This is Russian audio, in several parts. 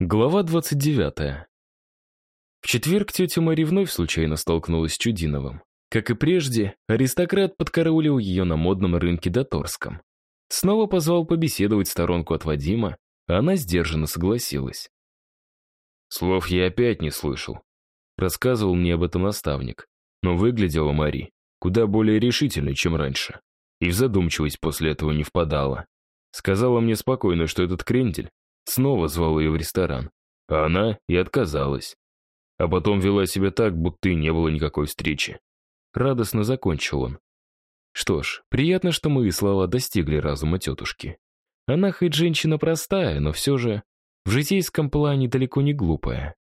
Глава 29. В четверг тетя Мари вновь случайно столкнулась с Чудиновым. Как и прежде, аристократ подкараулил ее на модном рынке Доторском. Снова позвал побеседовать сторонку от Вадима, а она сдержанно согласилась. Слов я опять не слышал. Рассказывал мне об этом наставник. Но выглядела Мари куда более решительной, чем раньше. И в задумчивость после этого не впадала. Сказала мне спокойно, что этот крендель Снова звал ее в ресторан. А она и отказалась. А потом вела себя так, будто и не было никакой встречи. Радостно закончил он. Что ж, приятно, что мои слова достигли разума тетушки. Она хоть женщина простая, но все же в житейском плане далеко не глупая.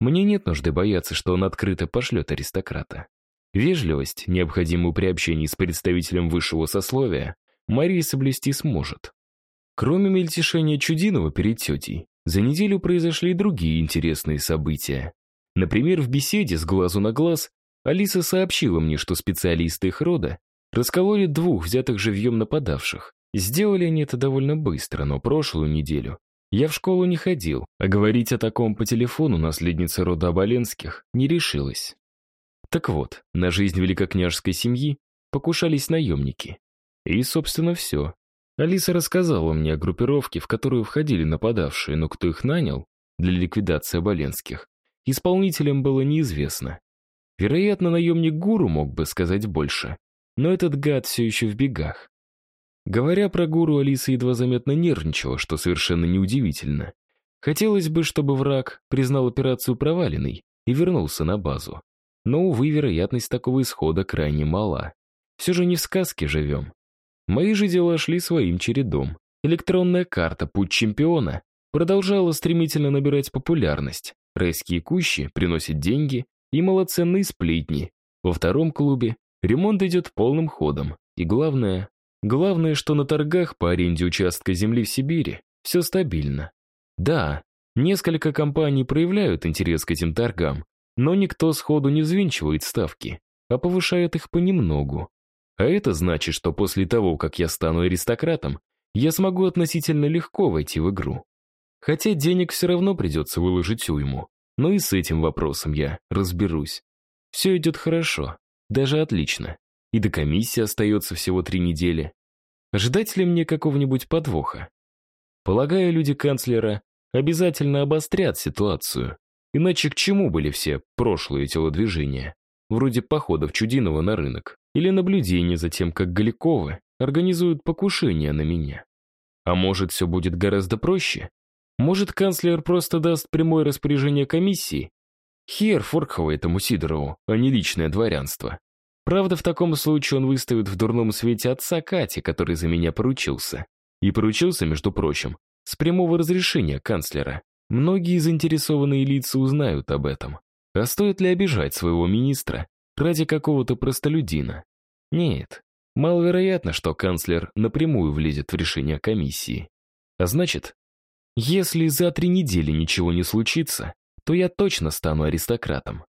Мне нет нужды бояться, что он открыто пошлет аристократа. Вежливость, необходимую при общении с представителем высшего сословия, Мария соблюсти сможет. Кроме мельтешения Чудинова перед тетей, за неделю произошли и другие интересные события. Например, в беседе с глазу на глаз Алиса сообщила мне, что специалисты их рода раскололи двух взятых живьем нападавших. Сделали они это довольно быстро, но прошлую неделю я в школу не ходил, а говорить о таком по телефону наследница рода Оболенских не решилась. Так вот, на жизнь великокняжеской семьи покушались наемники. И, собственно, все. Алиса рассказала мне о группировке, в которую входили нападавшие, но кто их нанял для ликвидации Оболенских, исполнителям было неизвестно. Вероятно, наемник Гуру мог бы сказать больше, но этот гад все еще в бегах. Говоря про Гуру, Алиса едва заметно нервничала, что совершенно неудивительно. Хотелось бы, чтобы враг признал операцию проваленной и вернулся на базу. Но, увы, вероятность такого исхода крайне мала. Все же не в сказке живем. Мои же дела шли своим чередом. Электронная карта «Путь чемпиона» продолжала стремительно набирать популярность. Райские кущи приносят деньги и малоценные сплетни. Во втором клубе ремонт идет полным ходом. И главное, главное, что на торгах по аренде участка земли в Сибири все стабильно. Да, несколько компаний проявляют интерес к этим торгам, но никто сходу не взвинчивает ставки, а повышает их понемногу. А это значит, что после того, как я стану аристократом, я смогу относительно легко войти в игру. Хотя денег все равно придется выложить уйму. Но и с этим вопросом я разберусь. Все идет хорошо, даже отлично. И до комиссии остается всего три недели. Ожидать ли мне какого-нибудь подвоха? Полагаю, люди канцлера обязательно обострят ситуацию. Иначе к чему были все прошлые телодвижения? Вроде походов Чудинова на рынок или наблюдение за тем, как Галиковы организуют покушение на меня. А может, все будет гораздо проще? Может, канцлер просто даст прямое распоряжение комиссии? Хер Форкхова этому Сидорову, а не личное дворянство. Правда, в таком случае он выставит в дурном свете отца Кати, который за меня поручился. И поручился, между прочим, с прямого разрешения канцлера. Многие заинтересованные лица узнают об этом. А стоит ли обижать своего министра ради какого-то простолюдина. Нет, маловероятно, что канцлер напрямую влезет в решение комиссии. А значит, если за три недели ничего не случится, то я точно стану аристократом.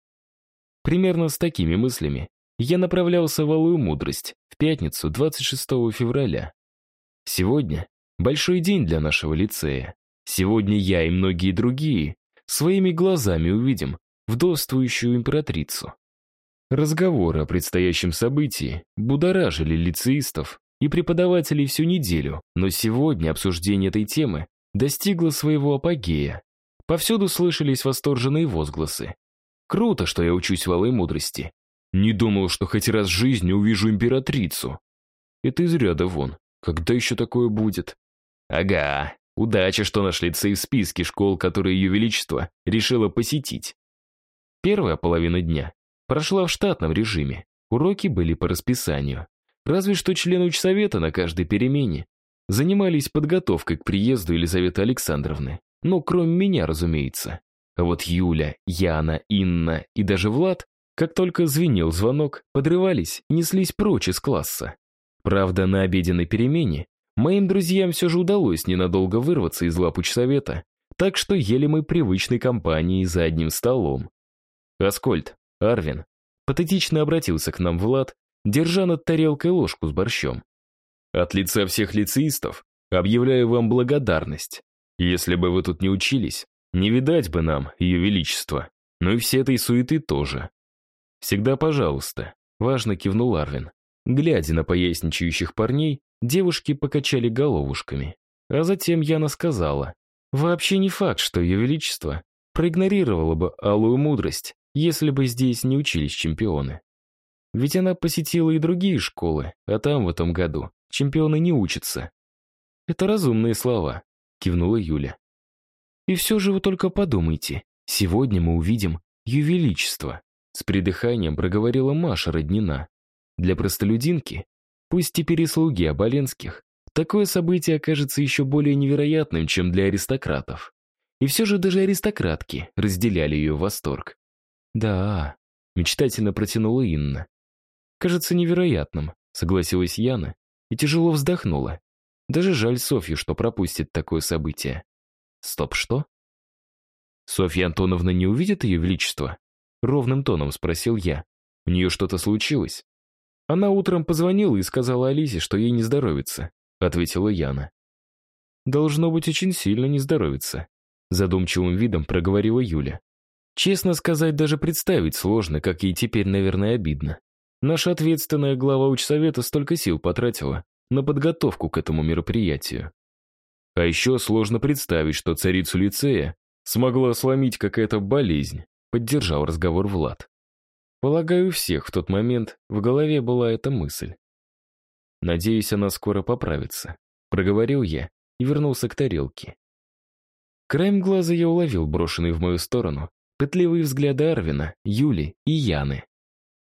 Примерно с такими мыслями я направлялся в Алую Мудрость в пятницу 26 февраля. Сегодня большой день для нашего лицея. Сегодня я и многие другие своими глазами увидим вдовствующую императрицу. Разговоры о предстоящем событии будоражили лицеистов и преподавателей всю неделю, но сегодня обсуждение этой темы достигло своего апогея. Повсюду слышались восторженные возгласы. «Круто, что я учусь в алой мудрости. Не думал, что хоть раз в жизни увижу императрицу. Это из ряда вон. Когда еще такое будет?» «Ага, удача, что наш лицей в списке школ, которые Ее Величество решило посетить». Первая половина дня прошла в штатном режиме. Уроки были по расписанию. Разве что члены учсовета на каждой перемене занимались подготовкой к приезду Елизаветы Александровны. Ну, кроме меня, разумеется. А вот Юля, Яна, Инна и даже Влад, как только звенел звонок, подрывались и неслись прочь из класса. Правда, на обеденной перемене моим друзьям все же удалось ненадолго вырваться из лап учсовета, так что ели мы привычной компанией за одним столом. «Аскольд, Арвин, патетично обратился к нам Влад, держа над тарелкой ложку с борщом. От лица всех лицеистов объявляю вам благодарность. Если бы вы тут не учились, Не видать бы нам, ее величество. Ну и все этой суеты тоже. Всегда пожалуйста, важно кивнул Арвин. Глядя на поясничающих парней, девушки покачали головушками. А затем Яна сказала, «Вообще не факт, что Ее Величество проигнорировало бы алую мудрость, если бы здесь не учились чемпионы. Ведь она посетила и другие школы, а там в этом году чемпионы не учатся». «Это разумные слова», — кивнула Юля. «И все же вы только подумайте, сегодня мы увидим Ее Величество», с придыханием проговорила Маша Роднина. Для простолюдинки, пусть теперь и слуги Оболенских, такое событие окажется еще более невероятным, чем для аристократов. И все же даже аристократки разделяли ее восторг. «Да», — мечтательно протянула Инна. «Кажется невероятным», — согласилась Яна и тяжело вздохнула. Даже жаль Софью, что пропустит такое событие. Стоп, что? Софья Антоновна не увидит ее величество? Ровным тоном спросил я. У нее что-то случилось? Она утром позвонила и сказала Алисе, что ей не здоровится, ответила Яна. Должно быть, очень сильно не здоровится, задумчивым видом проговорила Юля. Честно сказать, даже представить сложно, как ей теперь, наверное, обидно. Наша ответственная глава учсовета столько сил потратила на подготовку к этому мероприятию. А еще сложно представить, что царицу лицея смогла сломить какая-то болезнь, поддержал разговор Влад. Полагаю, у всех в тот момент в голове была эта мысль. Надеюсь, она скоро поправится. Проговорил я и вернулся к тарелке. Краем глаза я уловил брошенный в мою сторону пытливые взгляды Арвина, Юли и Яны.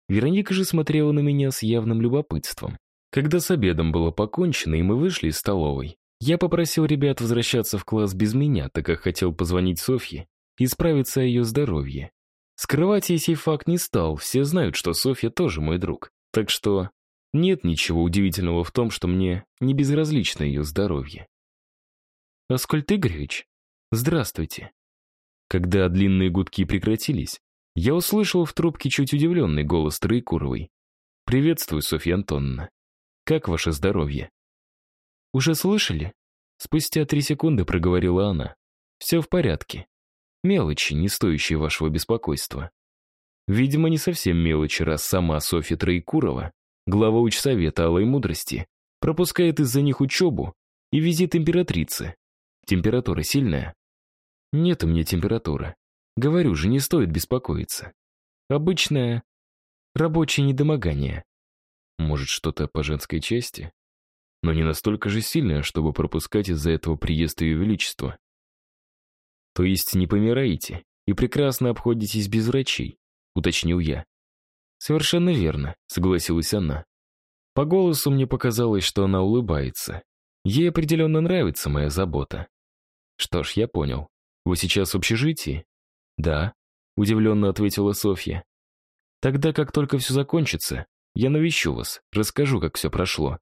Вероника же смотрела на меня с явным любопытством. Когда с обедом было покончено и мы вышли из столовой, я попросил ребят возвращаться в класс без меня, так как хотел позвонить Софье и справиться о ее здоровье. Скрывать я сей факт не стал, все знают, что Софья тоже мой друг. Так что нет ничего удивительного в том, что мне не безразлично ее здоровье. Аскольд Игоревич, здравствуйте. Когда длинные гудки прекратились, я услышал в трубке чуть удивленный голос Троекуровой. «Приветствую, Софья Антоновна. Как ваше здоровье?» «Уже слышали?» Спустя три секунды проговорила она. «Все в порядке. Мелочи, не стоящие вашего беспокойства. Видимо, не совсем мелочи, раз сама Софья Троекурова, глава учсовета Алой Мудрости, пропускает из-за них учебу и визит императрицы. Температура сильная? Нет у меня температуры. Говорю же, не стоит беспокоиться. Обычное рабочее недомогание. Может, что-то по женской части? Но не настолько же сильное, чтобы пропускать из-за этого приезд Ее Величества. То есть не помираете и прекрасно обходитесь без врачей, уточнил я. Совершенно верно, согласилась она. По голосу мне показалось, что она улыбается. Ей определенно нравится моя забота. Что ж, я понял. Вы сейчас в общежитии? Да, удивленно ответила Софья. Тогда, как только все закончится, я навещу вас, расскажу, как все прошло.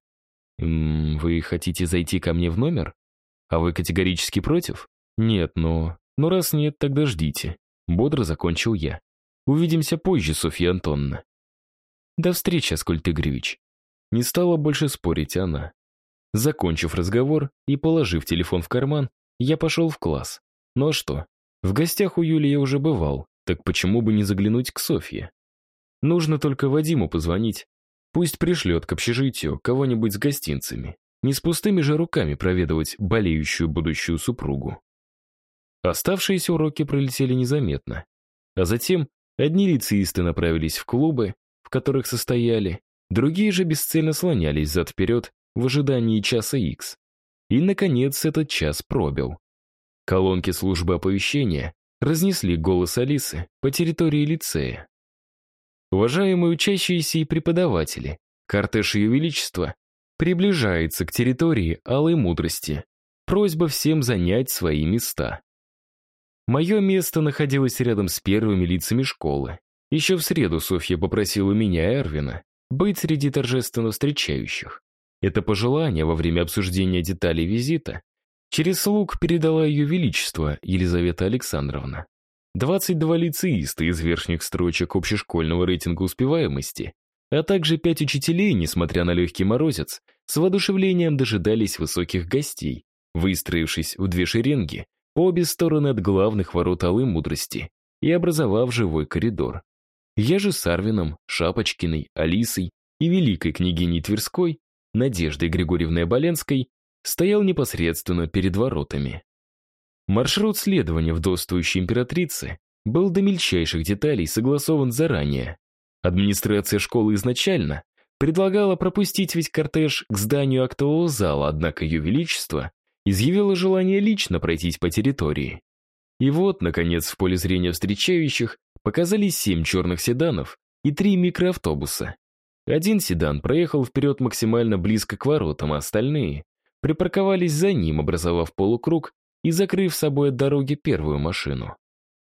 М вы хотите зайти ко мне в номер? А вы категорически против? Нет, но но раз нет, тогда ждите. Бодро закончил я. Увидимся позже, Софья Антоновна. До встречи, Аскольд Игоревич. Не стала больше спорить она. Закончив разговор и положив телефон в карман, я пошел в класс. Ну а что? В гостях у Юли я уже бывал, так почему бы не заглянуть к Софье? Нужно только Вадиму позвонить. Пусть пришлет к общежитию кого-нибудь с гостинцами. Не с пустыми же руками проведывать болеющую будущую супругу. Оставшиеся уроки пролетели незаметно. А затем одни лицеисты направились в клубы, в которых состояли, другие же бесцельно слонялись зад-вперед в ожидании часа Х. И, наконец, этот час пробил. Колонки службы оповещения разнесли голос Алисы по территории лицея. Уважаемые учащиеся и преподаватели, кортеж Ее Величества приближается к территории Алой Мудрости. Просьба всем занять свои места. Мое место находилось рядом с первыми лицами школы. Еще в среду Софья попросила меня и Эрвина быть среди торжественно встречающих. Это пожелание во время обсуждения деталей визита через слуг передала ее величество Елизавета Александровна. 22 лицеиста из верхних строчек общешкольного рейтинга успеваемости, а также пять учителей, несмотря на легкий морозец, с воодушевлением дожидались высоких гостей, выстроившись в две шеренги по обе стороны от главных ворот Алой Мудрости и образовав живой коридор. Я же с Арвином, Шапочкиной, Алисой и великой княгиней Тверской, Надеждой Григорьевной Оболенской, стоял непосредственно перед воротами. Маршрут следования вдовствующей императрицы был до мельчайших деталей согласован заранее. Администрация школы изначально предлагала пропустить весь кортеж к зданию актового зала, однако Ее Величество изъявило желание лично пройтись по территории. И вот, наконец, в поле зрения встречающих показались семь черных седанов и три микроавтобуса. Один седан проехал вперед максимально близко к воротам, а остальные припарковались за ним, образовав полукруг и закрыв собой от дороги первую машину.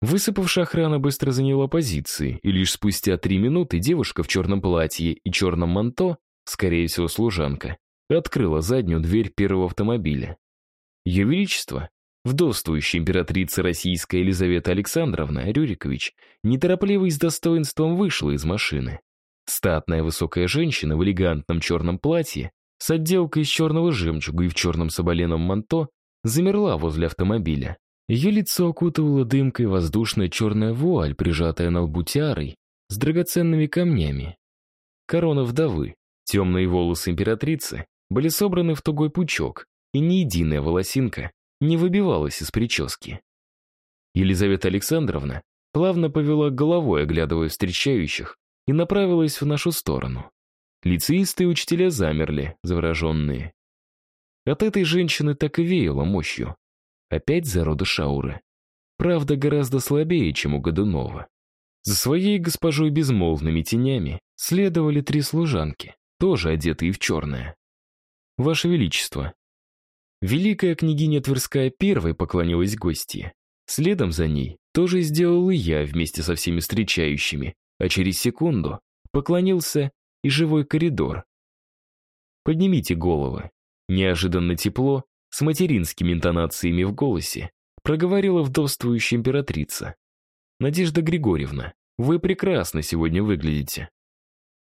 Высыпавшая охрана быстро заняла позиции, и лишь спустя три минуты девушка в черном платье и черном манто, скорее всего служанка, открыла заднюю дверь первого автомобиля. Ее Величество, вдовствующая императрица российская Елизавета Александровна Рюрикович, неторопливо и с достоинством вышла из машины. Статная высокая женщина в элегантном черном платье с отделкой из черного жемчуга и в черном соболеном манто замерла возле автомобиля. Ее лицо окутывала дымкой воздушная черная вуаль, прижатая на лбу тиарой, с драгоценными камнями. Корона вдовы, темные волосы императрицы были собраны в тугой пучок, и ни единая волосинка не выбивалась из прически. Елизавета Александровна плавно повела головой, оглядывая встречающих, и направилась в нашу сторону. Лицеисты и учителя замерли, завороженные. От этой женщины так и веяло мощью. Опять зарода Шауры. Правда, гораздо слабее, чем у Годунова. За своей госпожой безмолвными тенями следовали три служанки, тоже одетые в черное. «Ваше Величество». Великая княгиня Тверская первой поклонилась гостье. Следом за ней тоже сделал и я вместе со всеми встречающими, а через секунду поклонился и живой коридор. Поднимите головы. Неожиданно тепло, с материнскими интонациями в голосе, проговорила вдовствующая императрица. «Надежда Григорьевна, вы прекрасно сегодня выглядите».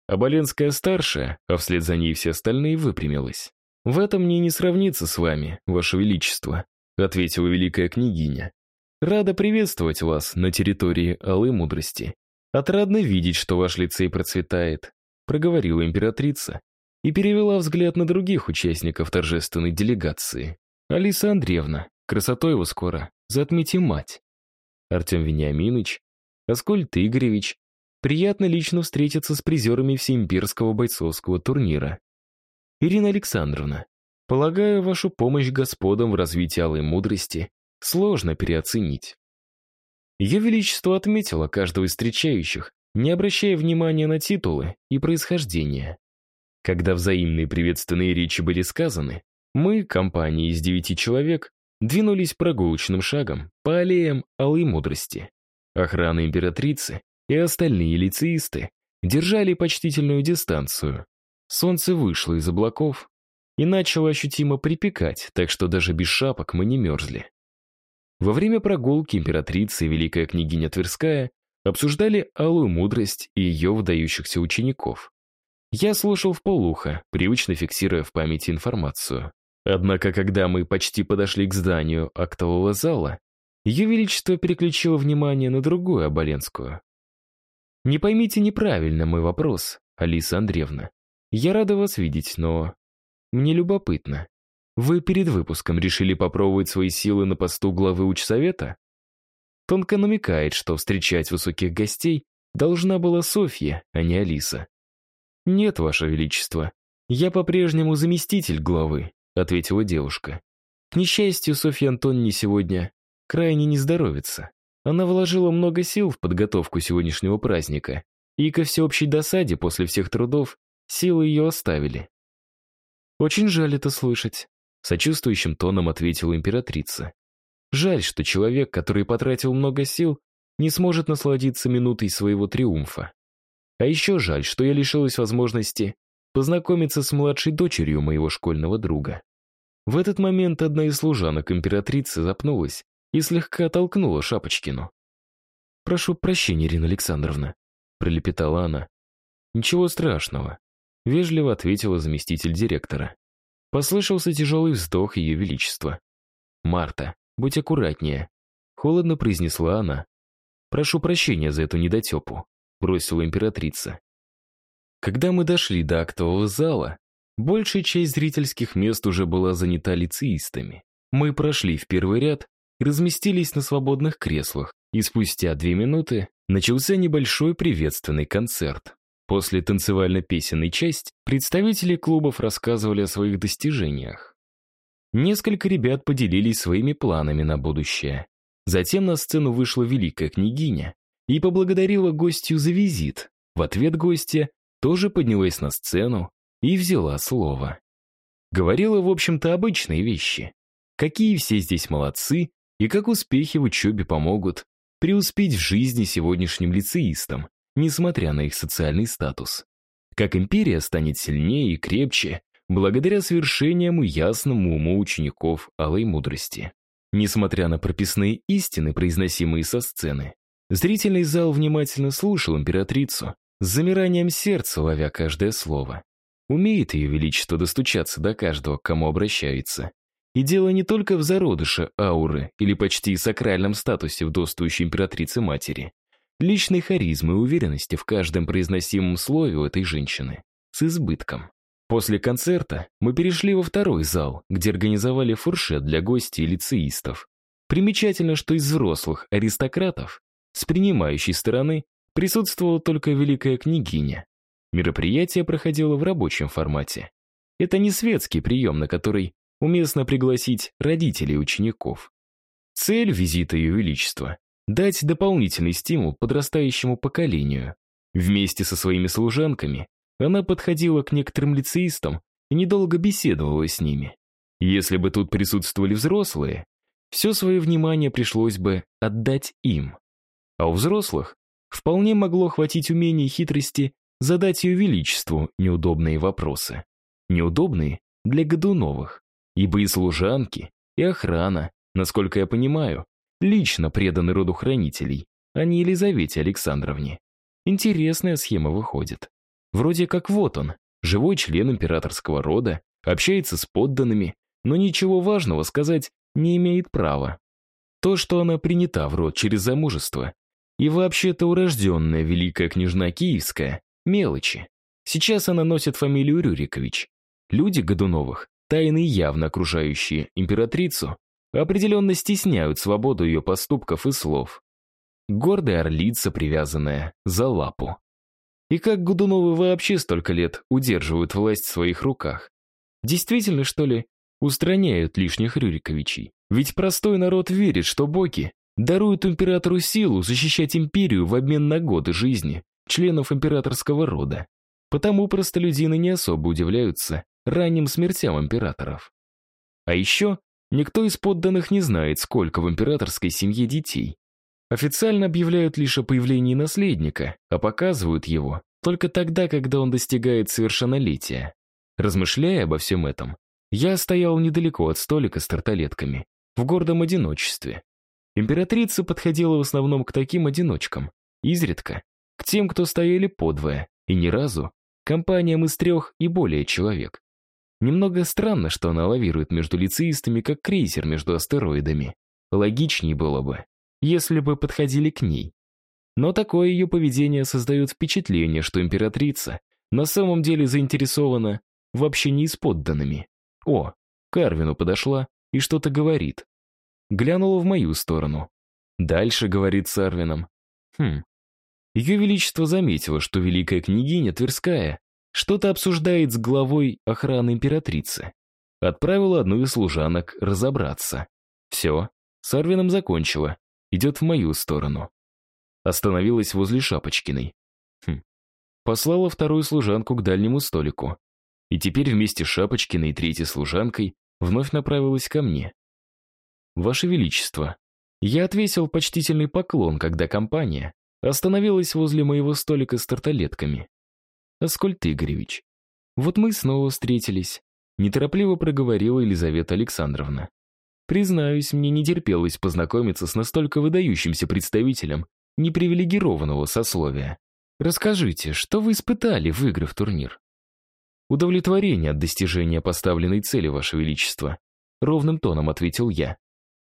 Оболенская старшая, а вслед за ней все остальные, выпрямилась. «В этом мне не сравнится с вами, ваше величество», ответила великая княгиня. «Рада приветствовать вас на территории Алой Мудрости. Отрадно видеть, что ваш лицей процветает проговорила императрица и перевела взгляд на других участников торжественной делегации. «Алиса Андреевна, красотой его скоро, затмите мать». Артем Вениаминович, Аскольд Игоревич, приятно лично встретиться с призерами всеимперского бойцовского турнира. Ирина Александровна, полагаю, вашу помощь господам в развитии алой мудрости сложно переоценить. Ее Величество отметило каждого из встречающих не обращая внимания на титулы и происхождение. Когда взаимные приветственные речи были сказаны, мы, компания из девяти человек, двинулись прогулочным шагом по аллеям Алой Мудрости. Охрана императрицы и остальные лицеисты держали почтительную дистанцию. Солнце вышло из облаков и начало ощутимо припекать, так что даже без шапок мы не мерзли. Во время прогулки императрица и великая княгиня Тверская обсуждали алую мудрость и ее выдающихся учеников. Я слушал в полухо, привычно фиксируя в памяти информацию. Однако, когда мы почти подошли к зданию актового зала, ее Величество переключило внимание на другую Оболенскую. «Не поймите неправильно мой вопрос, Алиса Андреевна. Я рада вас видеть, но... Мне любопытно. Вы перед выпуском решили попробовать свои силы на посту главы учсовета? Тонко намекает, что встречать высоких гостей должна была Софья, а не Алиса. «Нет, Ваше Величество, я по-прежнему заместитель главы», ответила девушка. К несчастью, Софья Антонни сегодня крайне не здоровится. Она вложила много сил в подготовку сегодняшнего праздника, и ко всеобщей досаде после всех трудов силы ее оставили. «Очень жаль это слышать», — сочувствующим тоном ответила императрица. Жаль, что человек, который потратил много сил, не сможет насладиться минутой своего триумфа. А еще жаль, что я лишилась возможности познакомиться с младшей дочерью моего школьного друга. В этот момент одна из служанок императрицы запнулась и слегка оттолкнула Шапочкину. «Прошу прощения, Ирина Александровна», — пролепетала она. «Ничего страшного», — вежливо ответила заместитель директора. Послышался тяжелый вздох Ее Величества. «Марта, будь аккуратнее», — холодно произнесла она. «Прошу прощения за эту недотепу», — бросила императрица. Когда мы дошли до актового зала, большая часть зрительских мест уже была занята лицеистами. Мы прошли в первый ряд и разместились на свободных креслах, и спустя две минуты начался небольшой приветственный концерт. После танцевально-песенной части представители клубов рассказывали о своих достижениях. Несколько ребят поделились своими планами на будущее. Затем на сцену вышла великая княгиня и поблагодарила гостью за визит. В ответ гостья тоже поднялась на сцену и взяла слово. Говорила, в общем-то, обычные вещи. Какие все здесь молодцы и как успехи в учебе помогут преуспеть в жизни сегодняшним лицеистам, несмотря на их социальный статус. Как империя станет сильнее и крепче, благодаря совершениям и ясному уму учеников алой мудрости. Несмотря на прописные истины, произносимые со сцены, зрительный зал внимательно слушал императрицу, с замиранием сердца ловя каждое слово. Умеет ее величество достучаться до каждого, к кому обращается. И дело не только в зародыше ауры или почти сакральном статусе вдовствующей императрицы-матери. Личной харизмы и уверенности в каждом произносимом слове у этой женщины. С избытком. После концерта мы перешли во второй зал, где организовали фуршет для гостей и лицеистов. Примечательно, что из взрослых аристократов с принимающей стороны Присутствовала только великая княгиня. Мероприятие проходило в рабочем формате. Это не светский прием, на который уместно пригласить родителей учеников. Цель визита Ее Величества — дать дополнительный стимул подрастающему поколению. Вместе со своими служанками она подходила к некоторым лицеистам и недолго беседовала с ними. Если бы тут присутствовали взрослые, все свое внимание пришлось бы отдать им. А у взрослых Вполне могло хватить умения и хитрости задать ее величеству неудобные вопросы. Неудобные для Годуновых, ибо и служанки, и охрана, насколько я понимаю, лично преданы роду хранителей, а не Елизавете Александровне. Интересная схема выходит. Вроде как вот он, живой член императорского рода, общается с подданными, но ничего важного сказать не имеет права. То, что она принята в род через замужество, и вообще-то урожденная великая княжна Киевская — мелочи. Сейчас она носит фамилию Рюрикович. Люди Годуновых, тайны явно окружающие императрицу, определенно стесняют свободу ее поступков и слов. Гордая орлица, привязанная за лапу. И как Годуновы вообще столько лет удерживают власть в своих руках? Действительно, что ли, устраняют лишних Рюриковичей? Ведь простой народ верит, что боги даруют императору силу защищать империю в обмен на годы жизни членов императорского рода. Потому простолюдины не особо удивляются ранним смертям императоров. А еще никто из подданных не знает, сколько в императорской семье детей. Официально объявляют лишь о появлении наследника, а показывают его только тогда, когда он достигает совершеннолетия. Размышляя обо всем этом, я стоял недалеко от столика с тарталетками, в гордом одиночестве. Императрица подходила в основном к таким одиночкам, изредка к тем, кто стояли подвое, и ни разу компаниям из трех и более человек. Немного странно, что она лавирует между лицеистами, как крейсер между астероидами. Логичнее было бы, если бы подходили к ней. Но такое ее поведение создает впечатление, что императрица на самом деле заинтересована в общении с подданными. О, Карвину подошла и что-то говорит глянула в мою сторону. Дальше говорит с Арвином. Хм. Ее Величество заметило, что великая княгиня Тверская что-то обсуждает с главой охраны императрицы. Отправила одну из служанок разобраться. Все, с Арвином закончила, идет в мою сторону. Остановилась возле Шапочкиной. Хм. Послала вторую служанку к дальнему столику. И теперь вместе с Шапочкиной и третьей служанкой вновь направилась ко мне. «Ваше Величество». Я отвесил почтительный поклон, когда компания остановилась возле моего столика с тарталетками. «Аскольд Игоревич, вот мы снова встретились», неторопливо проговорила Елизавета Александровна. Признаюсь, мне не терпелось познакомиться с настолько выдающимся представителем непривилегированного сословия. Расскажите, что вы испытали, выиграв турнир? Удовлетворение от достижения поставленной цели, Ваше Величество, ровным тоном ответил я.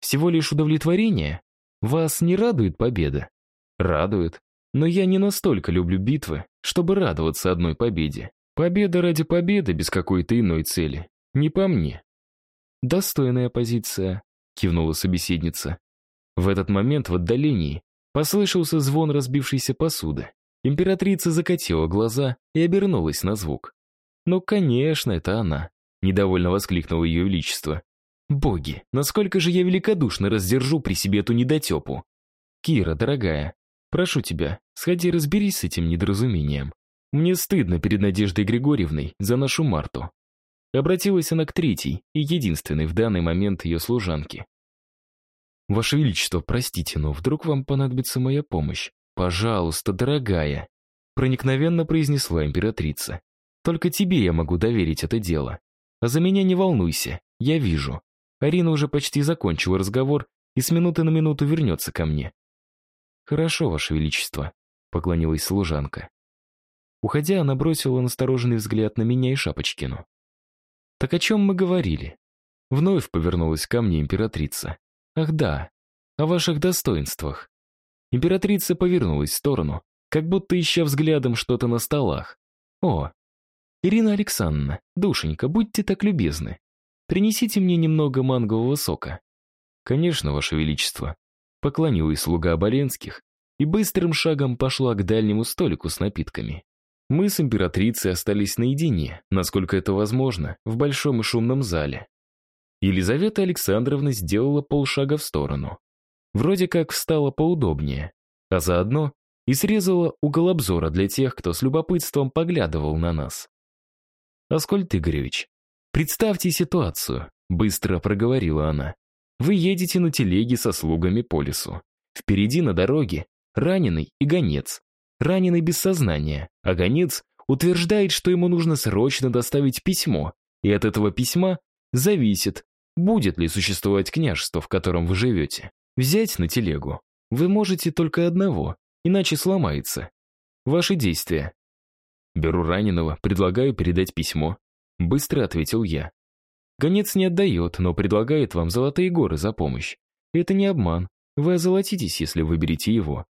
Всего лишь удовлетворение? Вас не радует победа? Радует. Но я не настолько люблю битвы, чтобы радоваться одной победе. Победа ради победы без какой-то иной цели. Не по мне. Достойная позиция, кивнула собеседница. В этот момент в отдалении послышался звон разбившейся посуды. Императрица закатила глаза и обернулась на звук. «Ну, конечно, это она», — недовольно воскликнуло ее величество. «Боги, насколько же я великодушно раздержу при себе эту недотепу!» «Кира, дорогая, прошу тебя, сходи разберись с этим недоразумением. Мне стыдно перед Надеждой Григорьевной за нашу Марту». Обратилась она к третьей и единственной в данный момент ее служанке. «Ваше Величество, простите, но вдруг вам понадобится моя помощь? Пожалуйста, дорогая!» Проникновенно произнесла императрица. «Только тебе я могу доверить это дело. А за меня не волнуйся, я вижу. Арина уже почти закончила разговор и с минуты на минуту вернется ко мне». «Хорошо, Ваше Величество», — поклонилась служанка. Уходя, она бросила настороженный взгляд на меня и Шапочкину. «Так о чем мы говорили?» Вновь повернулась ко мне императрица. Ах да, о ваших достоинствах. Императрица повернулась в сторону, как будто ища взглядом что-то на столах. О, Ирина Александровна, душенька, будьте так любезны. Принесите мне немного мангового сока. Конечно, ваше величество. Поклонилась слуга Оболенских и быстрым шагом пошла к дальнему столику с напитками. Мы с императрицей остались наедине, насколько это возможно, в большом и шумном зале. Елизавета Александровна сделала полшага в сторону. Вроде как встала поудобнее, а заодно и срезала угол обзора для тех, кто с любопытством поглядывал на нас. «Аскольд Игоревич, представьте ситуацию», — быстро проговорила она. «Вы едете на телеге со слугами по лесу. Впереди на дороге раненый и гонец. Раненый без сознания, а гонец утверждает, что ему нужно срочно доставить письмо, и от этого письма зависит, будет ли существовать княжество, в котором вы живете. Взять на телегу вы можете только одного, иначе сломается. Ваши действия. Беру раненого, предлагаю передать письмо. Быстро ответил я. Гонец не отдает, но предлагает вам золотые горы за помощь. Это не обман. Вы озолотитесь, если выберете его.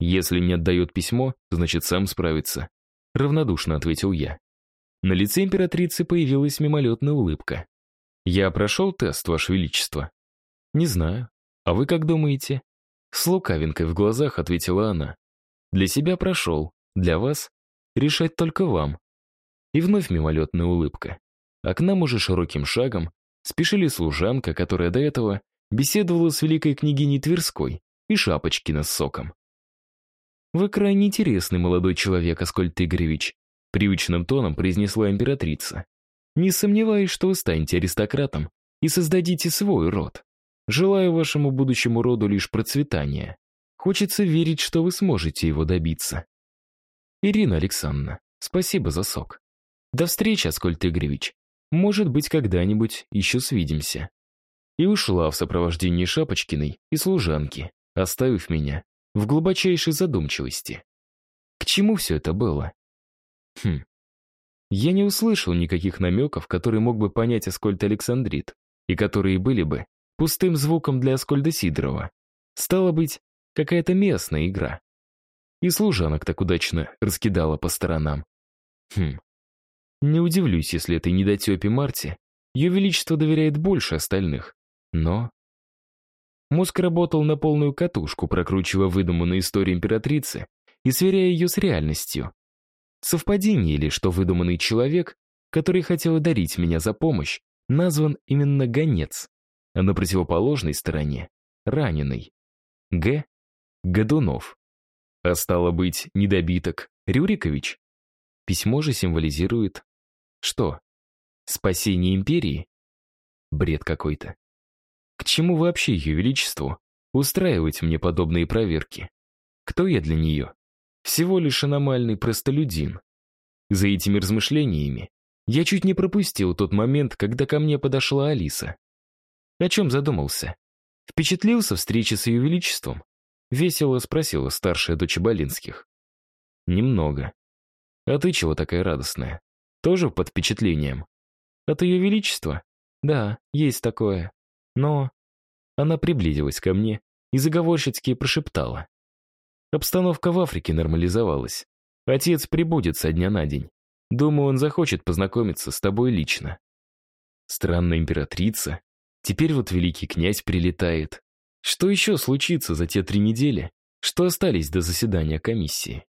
Если мне отдает письмо, значит сам справится. Равнодушно ответил я. На лице императрицы появилась мимолетная улыбка. «Я прошел тест, Ваше Величество?» «Не знаю. А вы как думаете?» С лукавинкой в глазах ответила она. «Для себя прошел. Для вас? Решать только вам». И вновь мимолетная улыбка. А к нам уже широким шагом спешили служанка, которая до этого беседовала с великой княгиней Тверской, и Шапочкина с соком. «Вы крайне интересный молодой человек, Аскольд Игоревич», привычным тоном произнесла императрица. Не сомневаюсь, что вы станете аристократом и создадите свой род. Желаю вашему будущему роду лишь процветания. Хочется верить, что вы сможете его добиться. Ирина Александровна, спасибо за сок. До встречи, Аскольд Игоревич. Может быть, когда-нибудь еще свидимся. И ушла в сопровождении Шапочкиной и служанки, оставив меня в глубочайшей задумчивости. К чему все это было? Хм, я не услышал никаких намеков, которые мог бы понять Аскольд Александрит, и которые были бы пустым звуком для Аскольда Сидорова. Стало быть, какая-то местная игра. И служанок так удачно раскидала по сторонам. Хм. Не удивлюсь, если этой недотепе Марте ее величество доверяет больше остальных. Но... Мозг работал на полную катушку, прокручивая выдуманную историю императрицы и сверяя ее с реальностью. Совпадение ли, что выдуманный человек, который хотел дарить меня за помощь, назван именно гонец, а на противоположной стороне — раненый. Г. Годунов. А стало быть, недобиток Рюрикович? Письмо же символизирует... Что? Спасение империи? Бред какой-то. К чему вообще ее величеству устраивать мне подобные проверки? Кто я для нее? Всего лишь аномальный простолюдин. За этими размышлениями я чуть не пропустил тот момент, когда ко мне подошла Алиса. О чем задумался? Впечатлился встречи с ее величеством? Весело спросила старшая дочь Болинских. Немного. А ты чего такая радостная? Тоже под впечатлением? От ее величества? Да, есть такое. Но... Она приблизилась ко мне и заговорщицки прошептала. Обстановка в Африке нормализовалась. Отец прибудет со дня на день. Думаю, он захочет познакомиться с тобой лично. Странная императрица. Теперь вот великий князь прилетает. Что еще случится за те три недели, что остались до заседания комиссии?